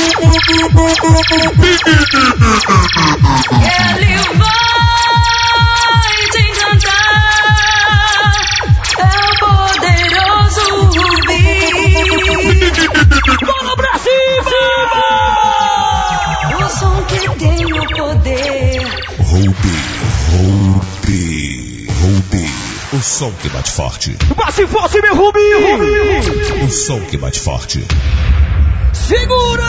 Ele vai te encantar. É o poderoso Rubi. Bola pra cima! O som que tem o poder. Rubi, Rubi, Rubi. O som que bate forte. Mas se fosse meu Rubi! O som que bate forte. Segura!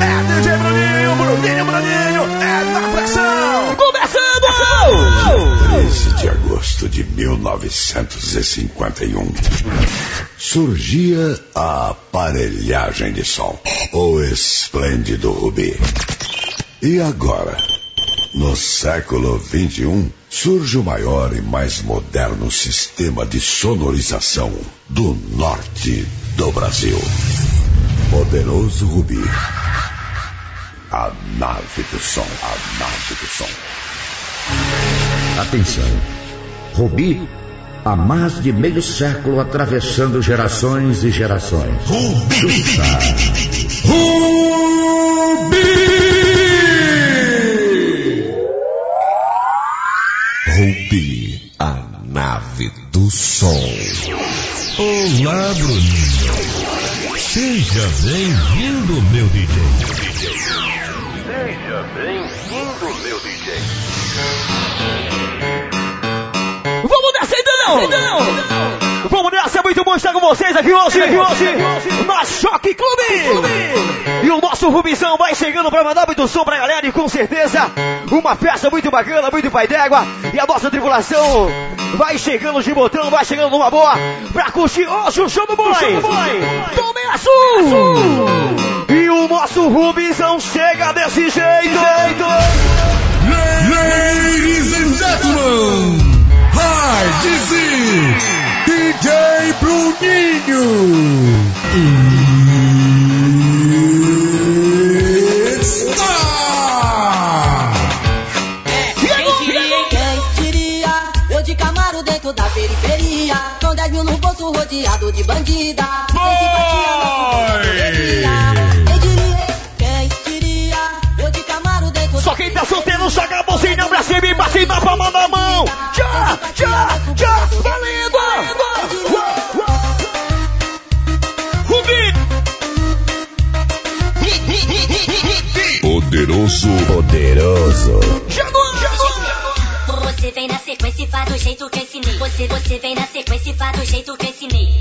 É DJ Bruninho, Bruninho, Bruninho, é na pressão! Começando! 13 de agosto de 1951. Surgia a aparelhagem de som, o esplêndido Rubi. E agora, no século 21, surge o maior e mais moderno sistema de sonorização do norte do Brasil. Poderoso Rubi. A nave do som, a nave do som. Atenção. Rubi, há mais de meio século atravessando gerações e gerações. Rubi, nave do som. Olá, Bruninho. Seja bem-vindo, meu DJ. Seja bem-vindo, meu DJ. Vamos nessa ainda não! Vamos nessa, é muito bom estar com vocês aqui hoje, aqui hoje, na Choque Clube! E o nosso Rubizão vai chegando pra mandar muito som pra galera e com certeza uma festa muito bacana, muito pai d'égua. E a nossa tripulação vai chegando de botão, vai chegando numa boa pra curtir hoje o show do Boy! Tomem azul! E o nosso Rubizão chega desse jeito! Ladies and gentlemen, High DC, DJ Bruninho. It's time! Eu de Camaro dentro Só quem tá solteiro joga a bolsinha pra cima e bate na palma da mão. Já, já, já, valendo! Rubi! Poderoso. Poderoso. Chegou! Você vem na sequência e faz do jeito que eu ensinei. Você, você vem na sequência e faz do jeito que eu ensinei.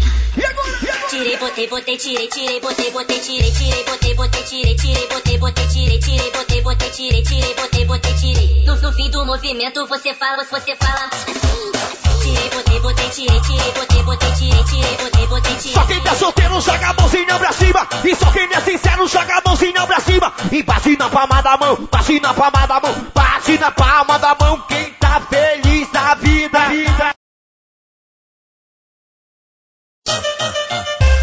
Tirei, botei, botei, tirei, tirei, botei, botei, tirei, tirei, botei, botei, tirei, tirei, botei, botei, tirei, tirei, botei, botei, tirei, tirei, botei, botei, tirei. No, no fim do movimento você fala, você fala assim, assim. Tirei, botei, botei, tirei, tirei, botei, botei, tirei, tirei, botei, botei, tirei. Só quem tá solteiro joga a mãozinha pra cima. E só quem é sincero joga a mãozinha pra cima. E bate na palma da mão, bate na palma da mão, bate na palma da mão. Quem tá feliz na vida. vida.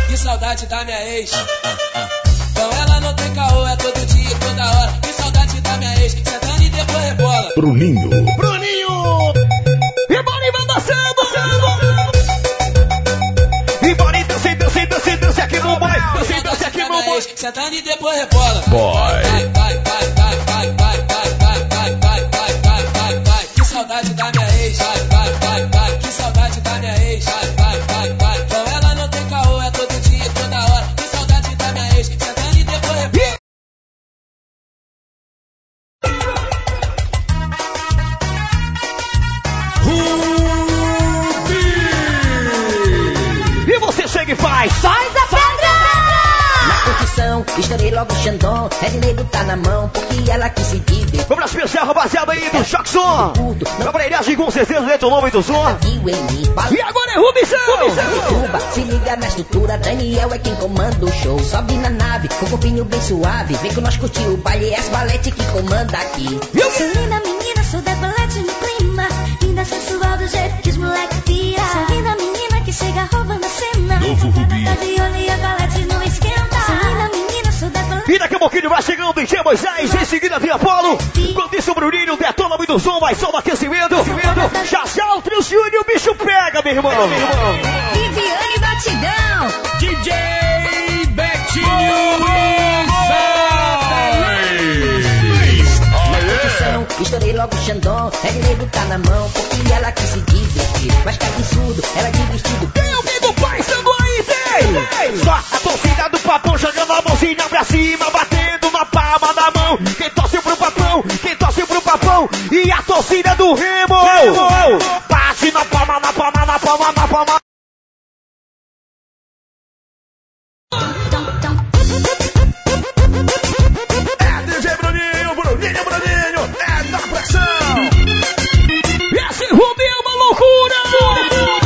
Que saudade da minha ex. Com ela não tem caô, é todo dia, toda hora. Que saudade da minha ex. Sentando e depois rebola. Bruninho. Bruninho! E bora e vai boy. Eu sei dançar aqui, meu boy. Sentando tá e depois rebola. Boy. Estourei logo o Xandão. Red Nego tá na mão, porque ela quis se viver. Vamos pra especial, rapaziada aí do Choque Som. Pra aparelhagem com certeza dentro do nome do som. E agora é Rubizão. Cuba, se liga na estrutura, Daniel é quem comanda o show. Sobe na nave, com o corpinho bem suave. Vem com nós curtir o baile, é as valete que comanda aqui. Sou linda menina, sou decolete no clima. Linda sensual do jeito que os moleques pira. Sou linda menina que chega roubando a cena. Novo Rubi. Tá de olho e a valete E daqui a pouquinho vai chegando o DJ Moisés, em seguida tem Apolo. Quando isso o Bruninho detona muito som, vai só no aquecimento. Já já o Trio Júnior, o bicho pega, meu irmão. Meu irmão. DJ Betinho Produção, Estourei logo o Xandão, é de nego tá na mão, porque ela quis se divertir. Mas tá absurdo, ela de vestido. Tem alguém do pai sendo Só a torcida do papão jogando a mãozinha pra cima, batendo na palma da mão. Quem torce pro papão, quem torce pro papão, e a torcida do Remo! Bate na palma, na palma, na palma, na palma. É DJ Bruninho, Bruninho, Bruninho, é na pressão. Esse Rubi é uma loucura!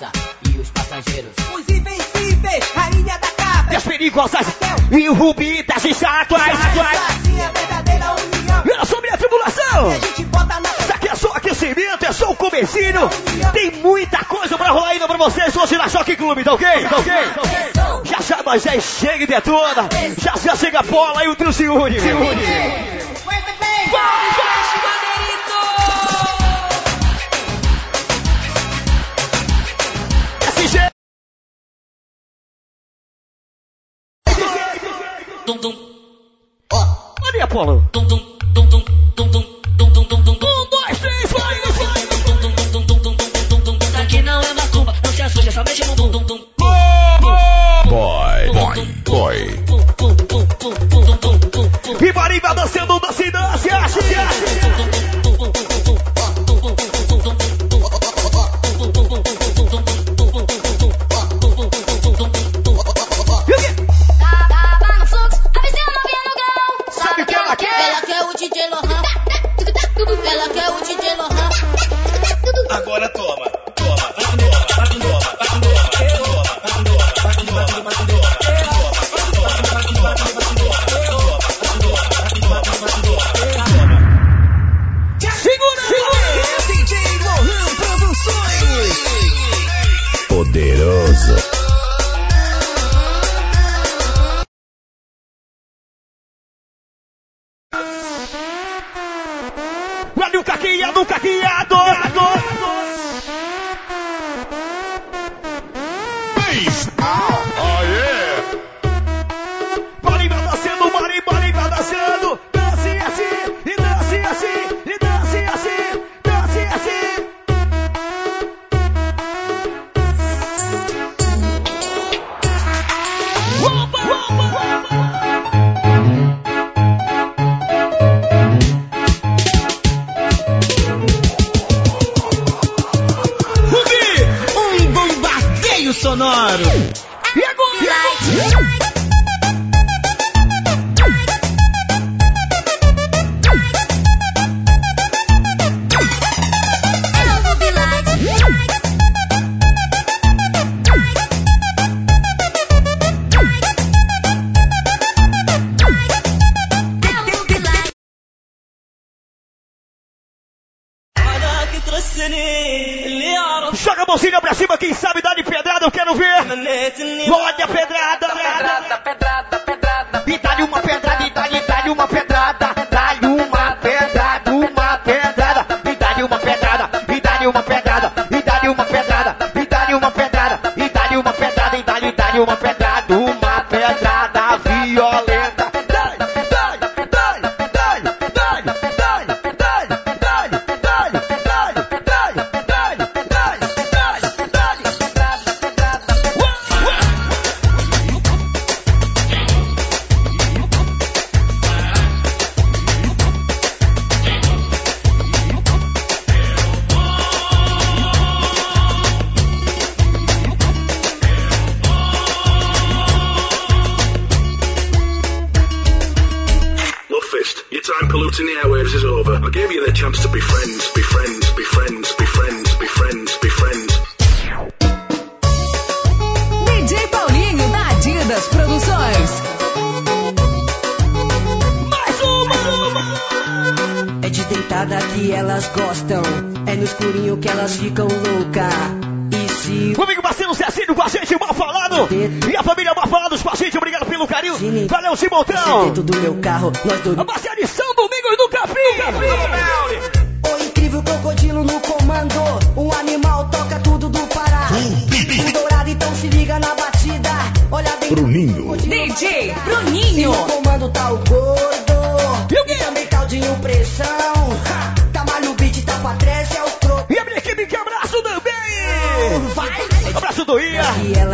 Padilha e os passageiros. Os invencíveis, rainha da cabra. E as perigosas. E o Rubi das estátuas. Assim é a verdadeira união. Era sobre a tribulação. E a gente bota na Isso aqui é só aquecimento, é só o comecinho. Tem muita coisa pra rolar ainda pra vocês hoje na Choque Clube, tá ok? Tá ok? Já já nós já chega e detona. Já já chega a bola e o trio se une. Se une. Vai, Desse Olha, Apolo. Um, dois, três, vai, vai. Isso aqui não é macumba, não se assusta, só mexe no bum bum bum. Boy, boy, boy. E Marimba dançando, dança, dança, acha, Tava no fluxo, a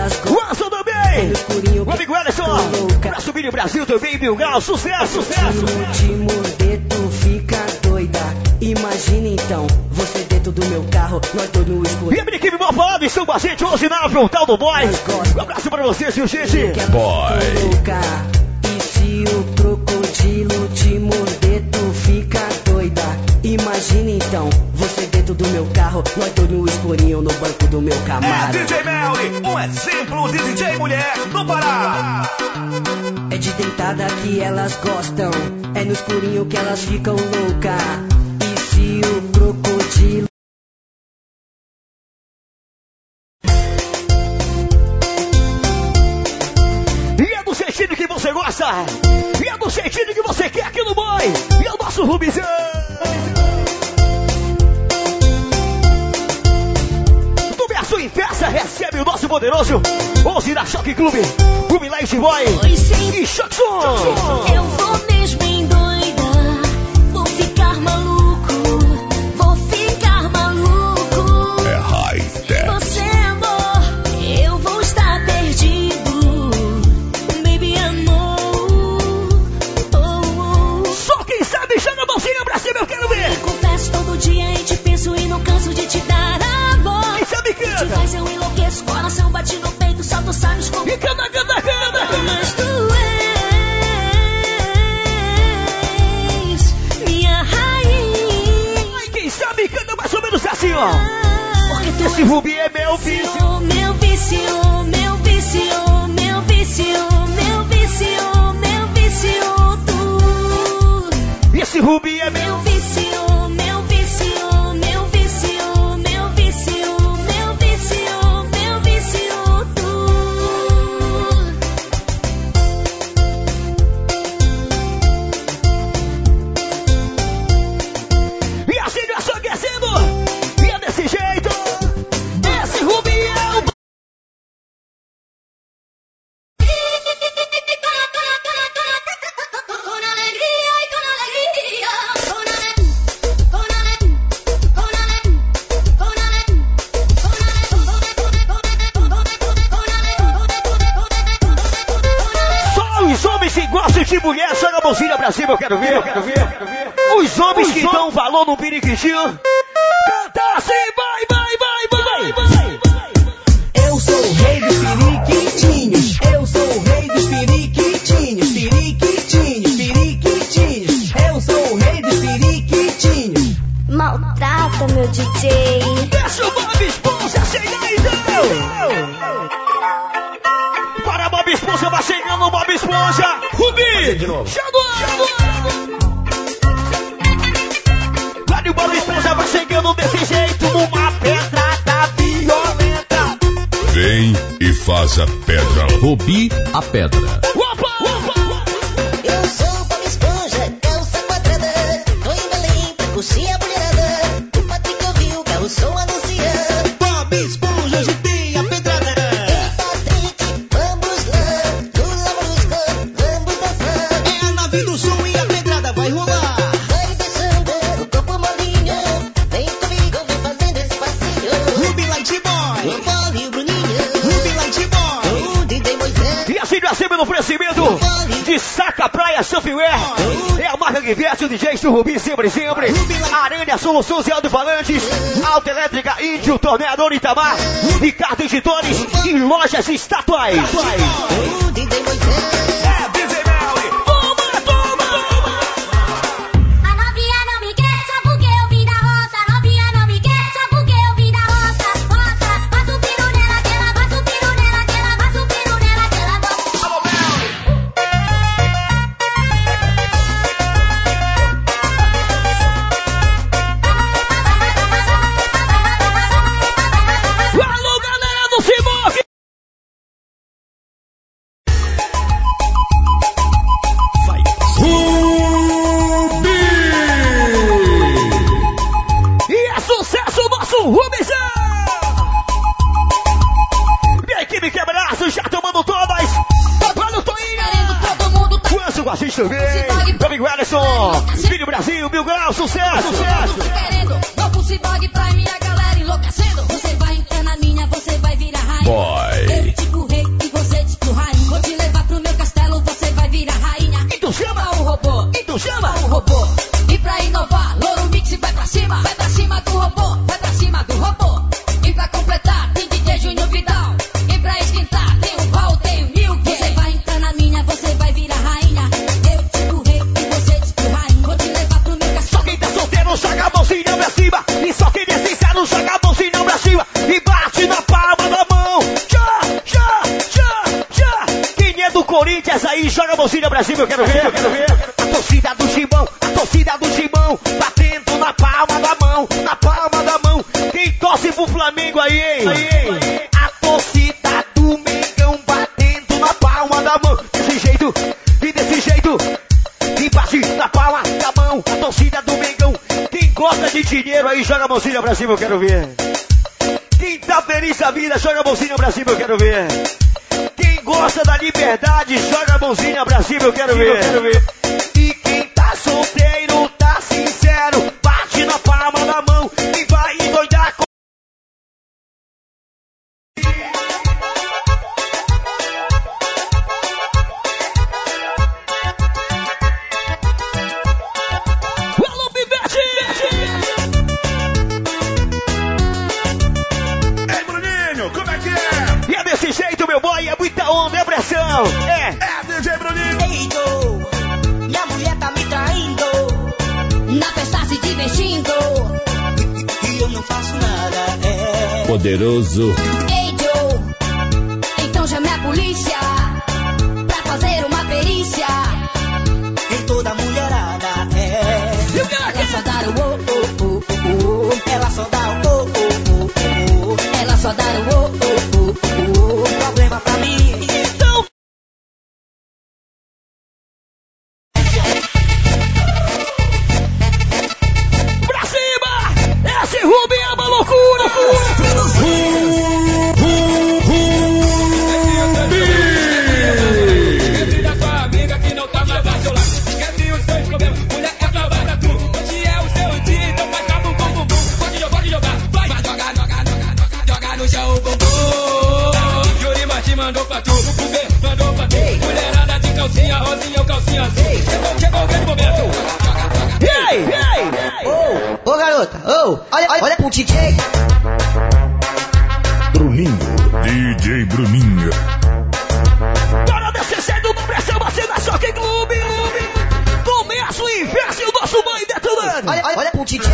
O Anson também. O amigo Ellison. Abraço Billy Brasil também, Bilgal. Sucesso, sucesso. te morder, tu fica doida. Imagina então, você dentro do meu carro, nós dois no escuro. E a minha equipe mal estão com a gente hoje na Frontal do Boy. Um abraço pra vocês, viu, gente? louca. E se o crocodilo te morder, tu fica doida. Imagina então, dentro do meu carro, nós dois no escurinho no banco do meu É Camaro. DJ Melly, um exemplo de DJ mulher no Pará. É de deitada que elas gostam, é no escurinho que elas ficam louca. E se o crocodilo E é que você gosta. E é do jeitinho que você quer aqui no Boy. E é o nosso Rubizão. Recebe o nosso poderoso 11 da Choque Clube. O Milagre Boy. E Choxon. Eu vou mesmo endoidar, vou ficar maluco, vou ficar maluco. É high tech. Você amor, eu vou estar perdido, baby amor. Oh, oh. Só quem sabe joga a mãozinha pra cima, eu quero ver. Confesso todo dia e te penso e não canso Porque Esse Rubi é meu vício. meu vício, meu vício, meu vício, meu vício, meu vício, tu. Esse Rubi é meu Meu vício, Esponja, Rubi, de novo. chegou! chegou. Lá de esponja vai chegando desse jeito, uma pedrada violenta. Vem e faz a pedra. Rubi, a pedra. universo o DJ Churrubi, sempre, sempre. Aranha, Soluções e Aldo Falantes. Alta Elétrica, Índio, Torneador Itamar. Ricardo Editores e Lojas Estatuais. liberdade, joga a mãozinha pra cima, eu quero ver. Eu quero ver. poderoso. olha, pro DJ. Bruninho, DJ Bruninho. Bora desse cedo, não pressão, vacina, na que clube, clube. Começa o inverso e o nosso banho detonando. Olha, olha, olha pro DJ.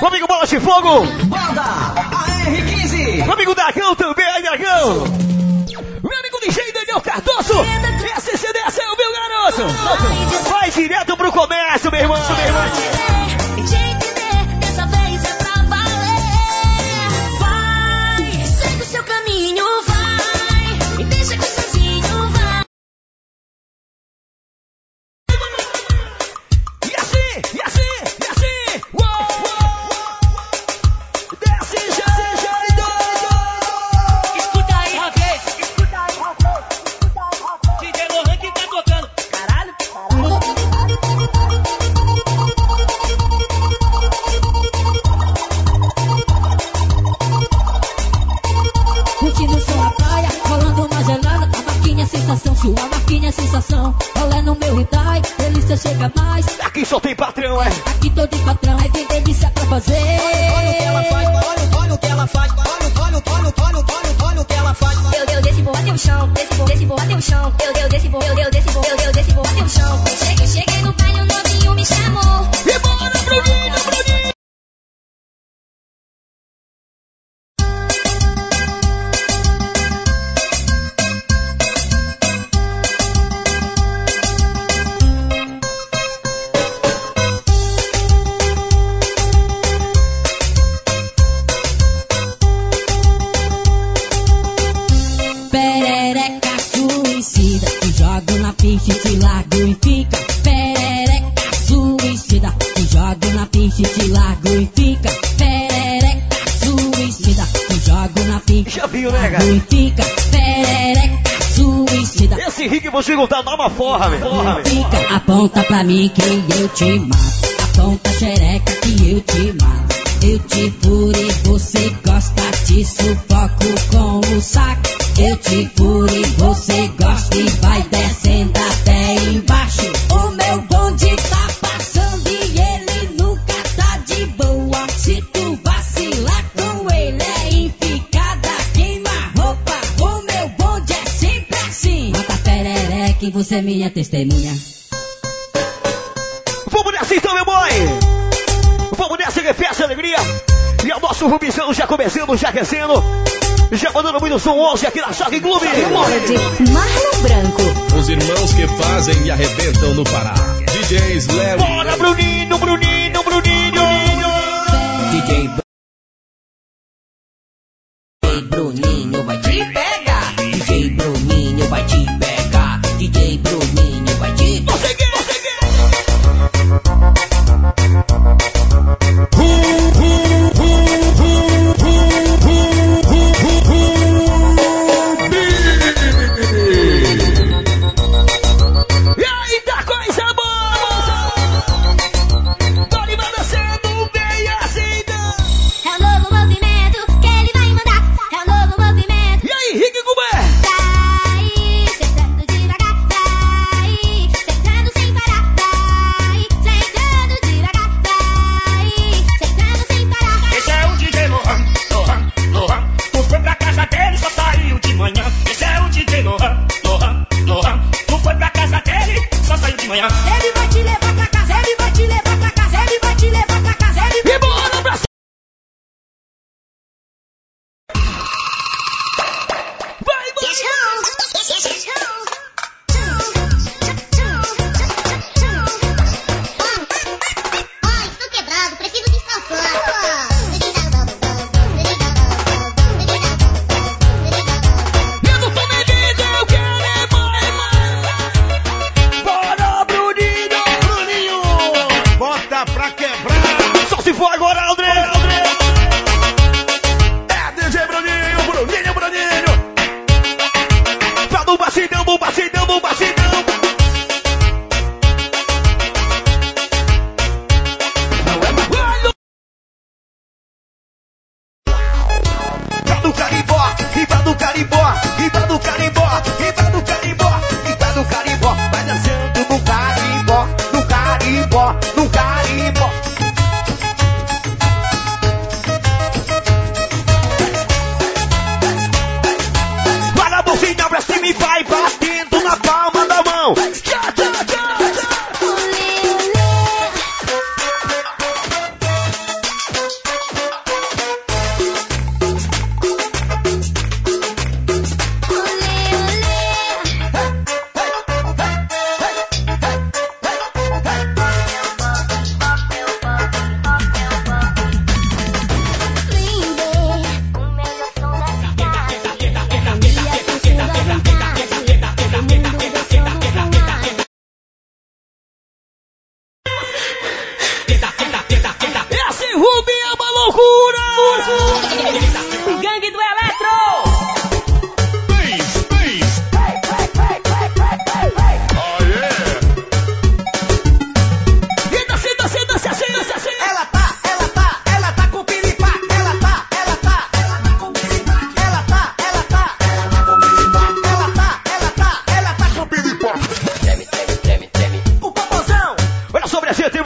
O amigo Bola de Fogo. Banda AR15. O amigo Dragão também, aí dagão. Meu amigo DJ Daniel Cardoso. Esse CDS é o meu garoto. Vai direto pro comércio, meu irmão, meu irmão. mim que eu te mato. a ponta xereca que eu te mato. Eu te furo Vamos já aquecendo. Já mandando muito som 11 aqui na Choque Clube. Memória Marlon Branco. Os irmãos que fazem e arrebentam no Pará. DJs Léo. Bora, Bruninho, Bruninho, Bruninho.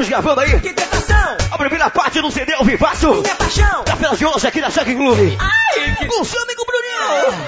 gravando aí. Que tentação! A primeira parte do CD ao Vivaço. Minha paixão! Da Fela de hoje aqui na Shark Clube. Ai! Que... Com o Sam e com o Bruninho!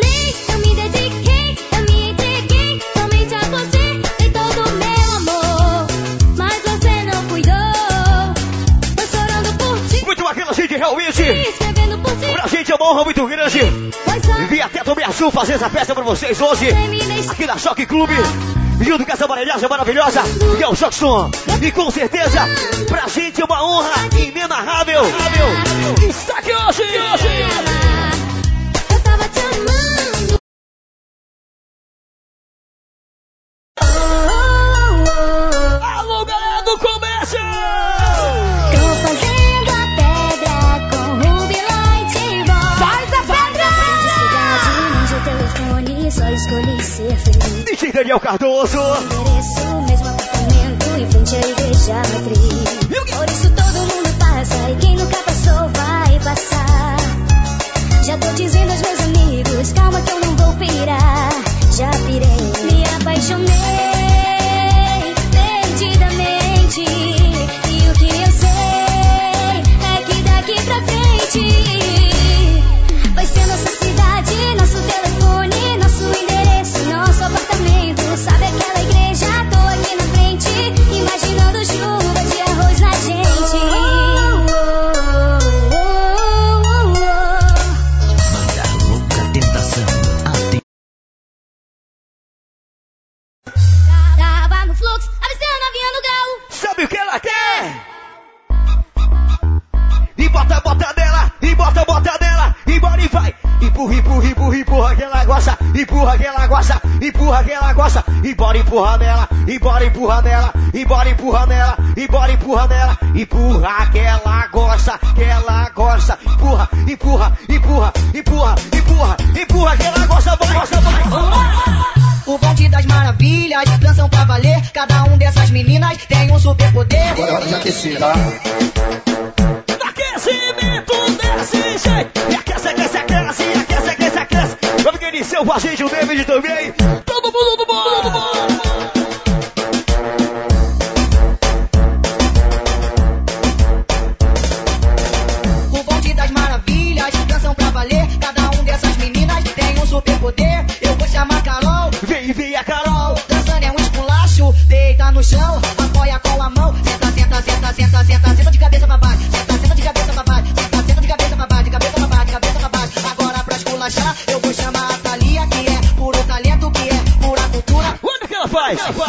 gente. Pra gente é uma honra muito grande. Vim até Tomé Azul fazer essa festa pra vocês hoje. Aqui na Choque Clube. Junto com essa baralhagem maravilhosa, que é o Choque E com certeza, pra gente é uma honra inenarrável. Está aqui hoje. hoje. escolhi ser feliz. DJ Daniel Cardoso. Eu mereço o mesmo apartamento em frente à igreja matriz. Por isso todo mundo passa e quem nunca passou vai passar. Já tô dizendo aos meus amigos, calma que eu não vou pirar. Já pirei, me apaixonei perdidamente.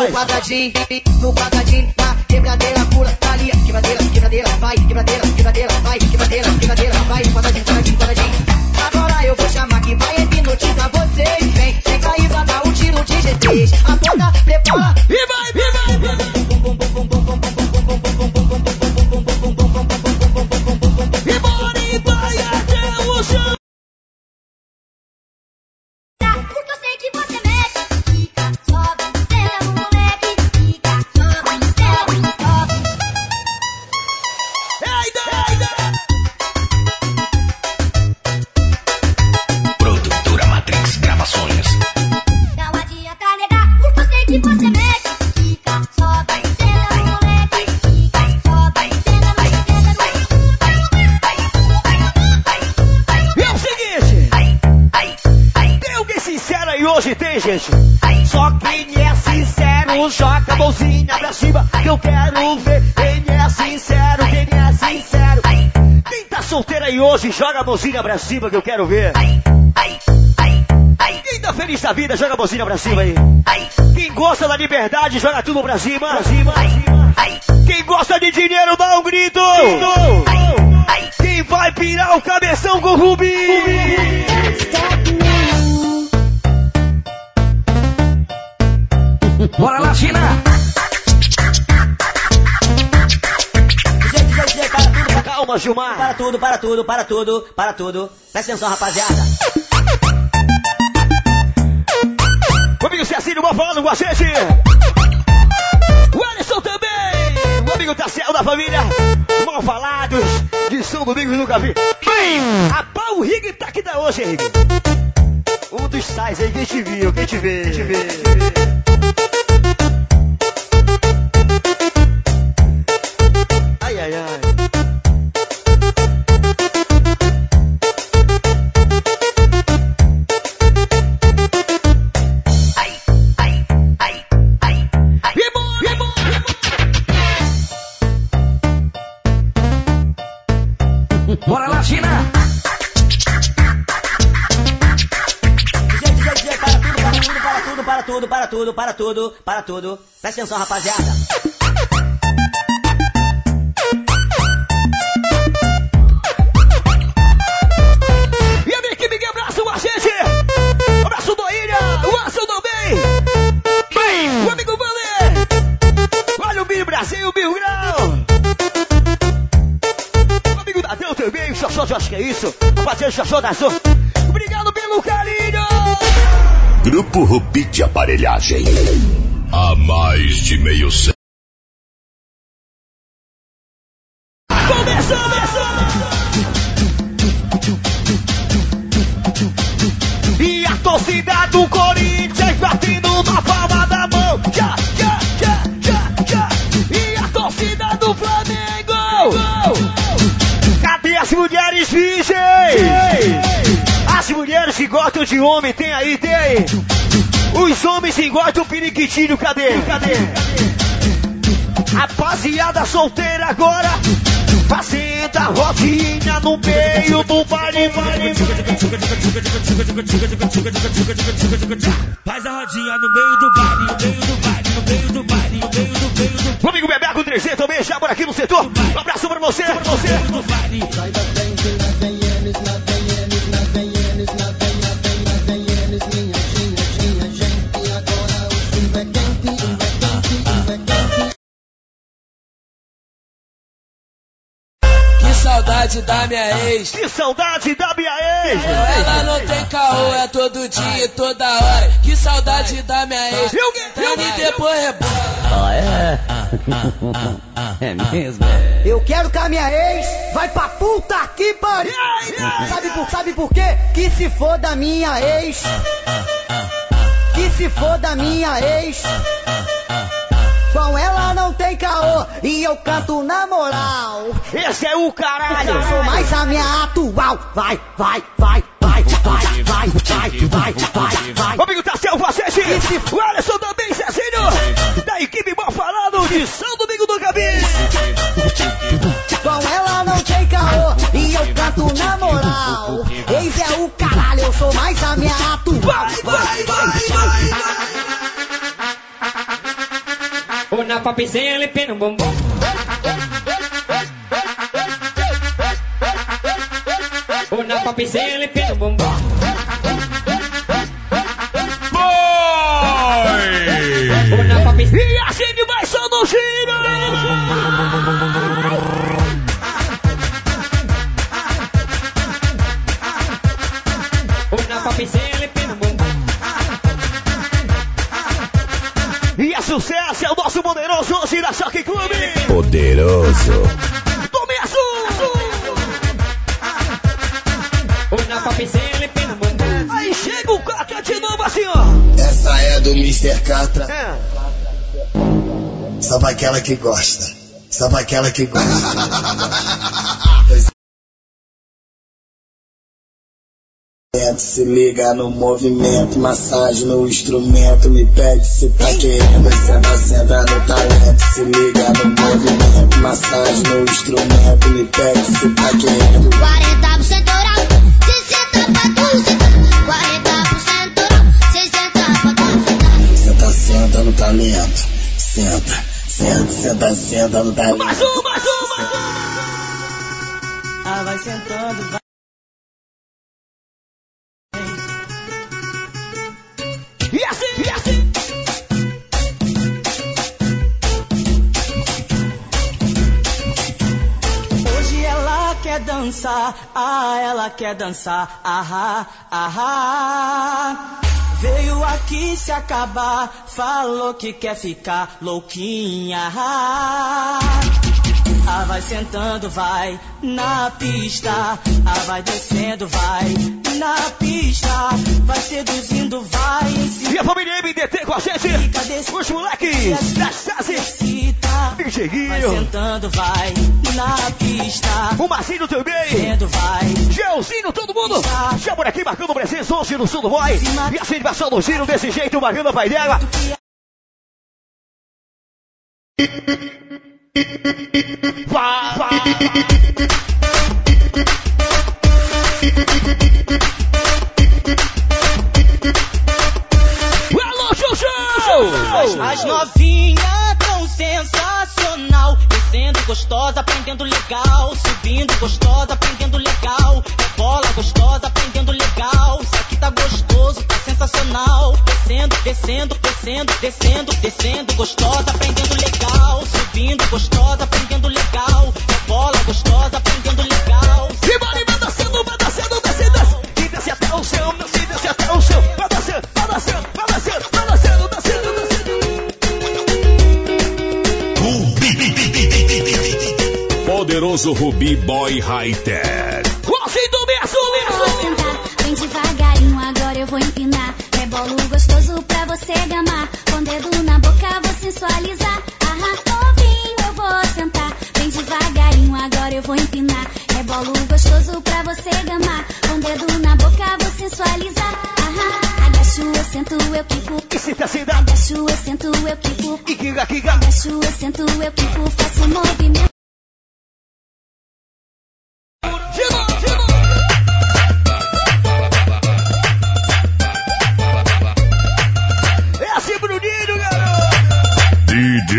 No quadradinho, no quadradinho, na quebradeira pula, tá ali, quebradeira, quebradeira, vai, quebradeira, quebradeira, vai, quebradeira, quebradeira, vai, quadradinho, quadradinho, quadradinho. Agora eu vou chamar que vai hipnotizar vocês. Vem, cair pra dar um tiro de G3. A boca prepara. E vai, e vai. Mãozinha pra cima que eu quero ver. Quem tá feliz da vida, joga a mãozinha pra cima aí. Quem gosta da liberdade, joga tudo pra cima. Pra cima. Quem gosta de dinheiro, dá um grito. Quem vai pirar o cabeção com o Rubi? Gilmar. para tudo, para tudo, para tudo, para tudo. Presta atenção, rapaziada. O amigo vai falando com a gente. O Alisson também. O amigo Taciel da família. Mal falados de São Domingos nunca vi. Bem, a pau Rig tá aqui da hoje, Rig. Um dos tais aí, quem te viu, quem te vê. quem te vê. Ai, ai, ai. Tudo, para tudo, para tudo, para tudo. Presta atenção, rapaziada. E a minha equipe que abraça a gente! Abraço do Ilha, o Anderson também! Bem, o amigo Valer! Olha o Billy Brasil, o Bill Grau! O amigo Dadeu também, o Xoxó, eu acho que é isso. Rapaziada, o Xoxó da. Obrigado pelo carinho! Grupo Rubi de Aparelhagem. Há mais de meio século. Começou! E a torcida do Corinthians batendo na palma da mão. Já, já, já, já, já. E a torcida do Flamengo. Cadê as mulheres virgens? As mulheres que gostam de homem, tem aí, tem aí. Os homens que gostam do periquitinho, cadê? Cadê? Rapaziada solteira agora, fazendo a rodinha no meio do baile. Faz a rodinha no meio do baile, no meio do baile, no meio do baile, no meio do meio do amigo Bebeco 3G também, já por aqui no setor. Um abraço pra você, pra você. Saudade da minha ex. Que saudade da minha ex. Ela não tem caô, é todo dia e toda hora. Que saudade da minha ex. E o quê? E o E quê? depois rebola. Ah, é? é mesmo? Eu quero que a minha ex vai pra puta que pariu. Sabe por, sabe por quê? Que se for da minha ex. Que se for da minha ex. Com ela não tem caô e eu canto na moral. Esse é o caralho. Eu sou mais a minha atual. Vai, vai, vai, vai, vai, vai, vai, vai, vai, vai. O amigo Taciel Facete. O Alisson também, Cezinho. Da equipe mal falando de São Domingo do Cabis. Com ela não tem caô e eu canto na moral. Ex é o caralho, eu sou mais a minha atual. Vai, vai, vai, vai. Papizinha, ele pina o bumbum. Na papizinha, ele pina o bumbum. O na papizinha. E a gente vai só no giro! Na pina o bumbum. E é sucesso, é o nosso poderoso hoje da Choque Clube! Poderoso. Tome azul! O o. Aí chega o Coca de novo assim, ó! Essa é do Mr. Catra. É. Só pra aquela que gosta. Só pra aquela que gosta. Se liga no movimento, massagem no instrumento, me pede se tá querendo, senta, senta no talento. Se liga no movimento, massagem no instrumento, me pede se tá querendo. 40% oral, 60 pra tu sentar. 40% oral, 60 pra tu. Senta, senta no talento. Senta, senta, senta, senta no talento. Mais um, mais um, mais um! Ah, vai sentando, vai. Dançar, ah, ela quer dançar, ahá, ahá. Veio aqui se acabar, falou que quer ficar louquinha. Ah, vai sentando, vai na pista. Ah, vai descendo, vai na pista. Vai seduzindo, vai em cima. E a família MDT com a gente! Os moleques da Chase! Vai Diguinho! sentando, vai na pista. O Marcinho também! Descendo, vai. Gelzinho, todo mundo! Já por aqui marcando presença hoje no Sul do Boy! E a vai só no giro desse jeito, marcando a pai dela! Alô, Xuxu! As novinhas sensacional. Descendo gostosa, aprendendo legal. Subindo gostosa, aprendendo legal. Bola gostosa, aprendendo legal. Isso aqui tá gostoso, tá sensacional. Descendo, descendo, descendo, descendo, descendo gostosa, aprendendo legal. Subindo gostosa, aprendendo legal. Bola gostosa, aprendendo legal. E vai descendo, vai descendo, descendo! E desce até o chão, desce, desce Poderoso Rubi Boy High Tech. Hoje do Vou sentar bem devagarinho, agora eu vou empinar. Rebolo gostoso pra você gamar. Com dedo na boca vou sensualizar. Aham, novinho, eu vou sentar bem devagarinho, agora eu vou empinar. Rebolo gostoso pra você gamar. Com dedo na boca vou sensualizar. Aham, agacho, eu sento, eu quico. E se tá sem dar? Agacho, eu sento, eu quico. E quiga, quiga! Agacho, eu sento, eu quico. Faço movimento.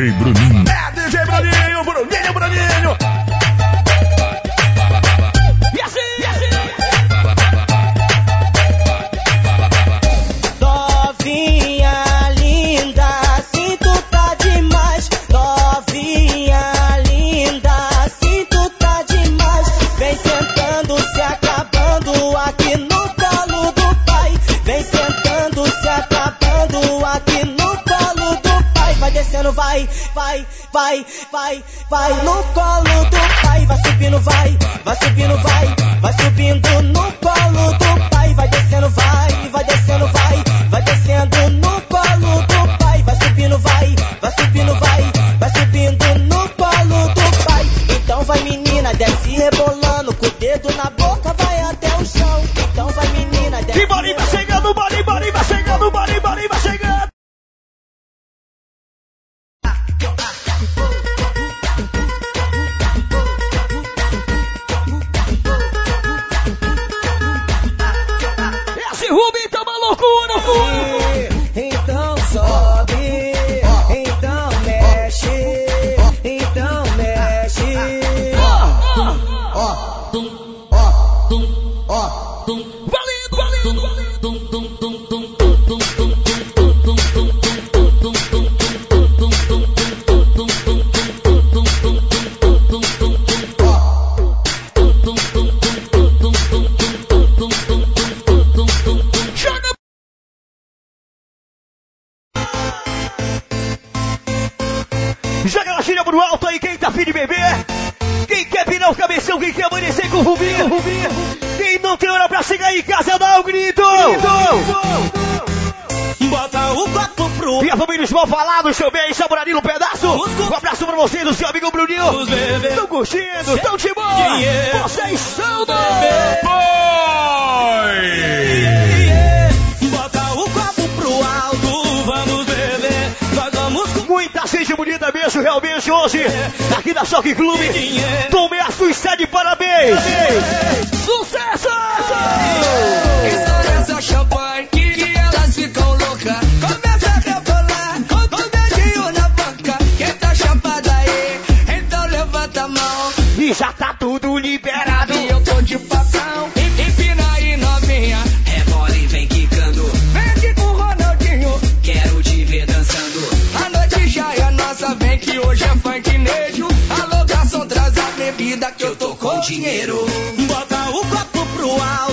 DJ Bruninho. Vai, vai, no colo do pai. Vai subindo, vai, vai subindo, vai, vai subindo Joga ela gíria pro alto aí, quem tá afim de beber. Quem quer pirar o cabeção, quem quer amanhecer com o Rubinho. Quem não tem hora pra chegar em casa, dá um grito. grito. Bota o copo pro. E a família Osmão falado, seu bem, Saborarinho, um pedaço. Um abraço pra vocês do seu amigo Bruninho. Tão curtindo, tão de boa. Vocês são do. Boy! Bonita mesmo, realmente, hoje. Aqui da Choque Clube. Tomei a sua de parabéns. Sucesso! Estoura essa champanhe que elas ficam loucas. Começa a rebolar com o dedinho na boca. Quem tá chapada aí, então levanta a mão. E já tá tudo liberado. E eu tô de patrão. Que eu tô com dinheiro. Bota o copo pro alto,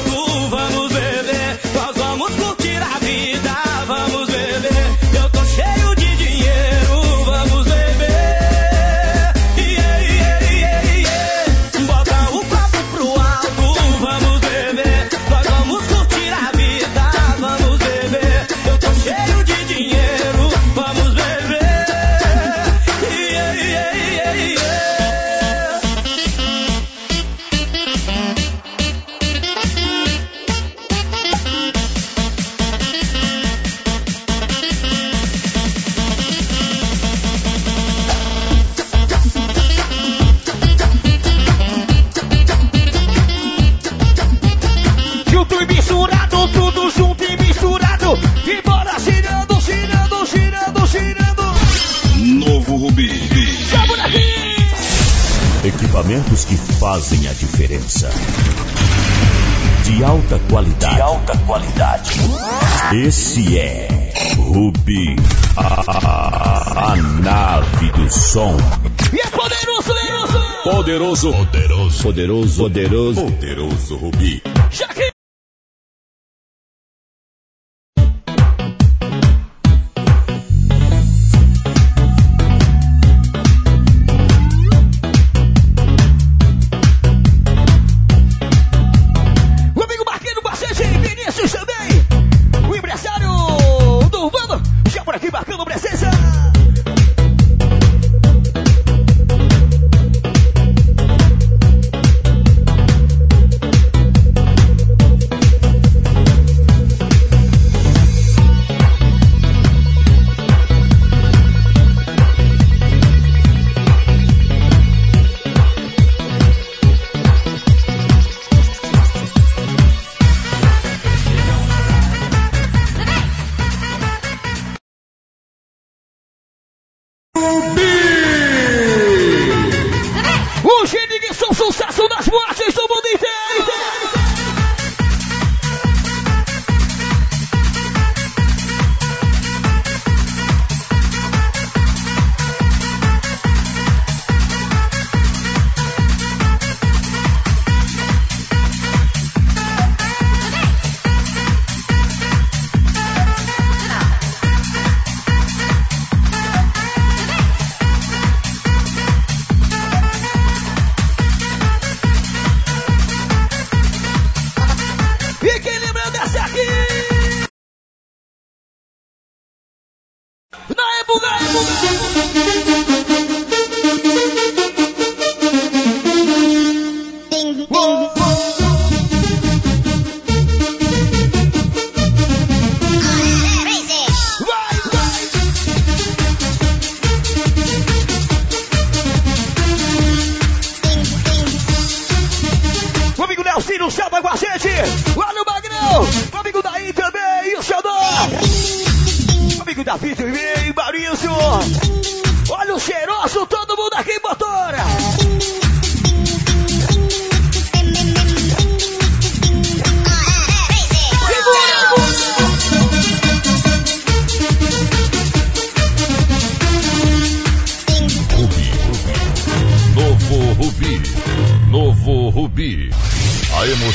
som. E é poderoso, poderoso. Poderoso, poderoso, poderoso, poderoso, poderoso Rubi.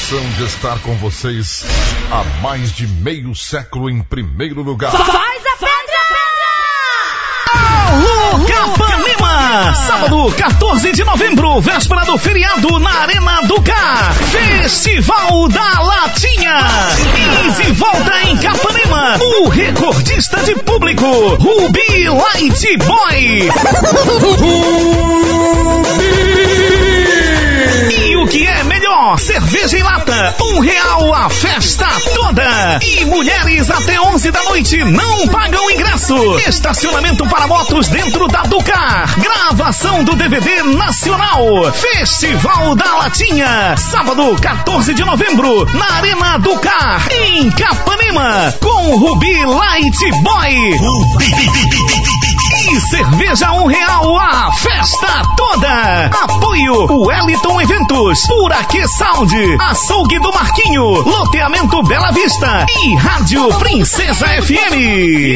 Emoção de estar com vocês há mais de meio século em primeiro lugar. Faz a pedra! Alô, Capanema! Sábado, 14 de novembro, véspera do feriado na Arena do Car. Festival da Latinha. E de volta em Capanema, o recordista de público, Ruby Light Boy. O que é melhor? Cerveja em lata, um real a festa toda. E mulheres até 11 da noite não pagam ingresso. Estacionamento para motos dentro da Ducar. Gravação do DVD nacional. Festival da Latinha. Sábado, 14 de novembro, na Arena Ducar, em Capanema, com Rubi Light Boy. Cerveja um real a festa toda. Apoio Wellington Eventos, Puraque Sound, Açougue do Marquinho, Loteamento Bela Vista e Rádio Princesa FM.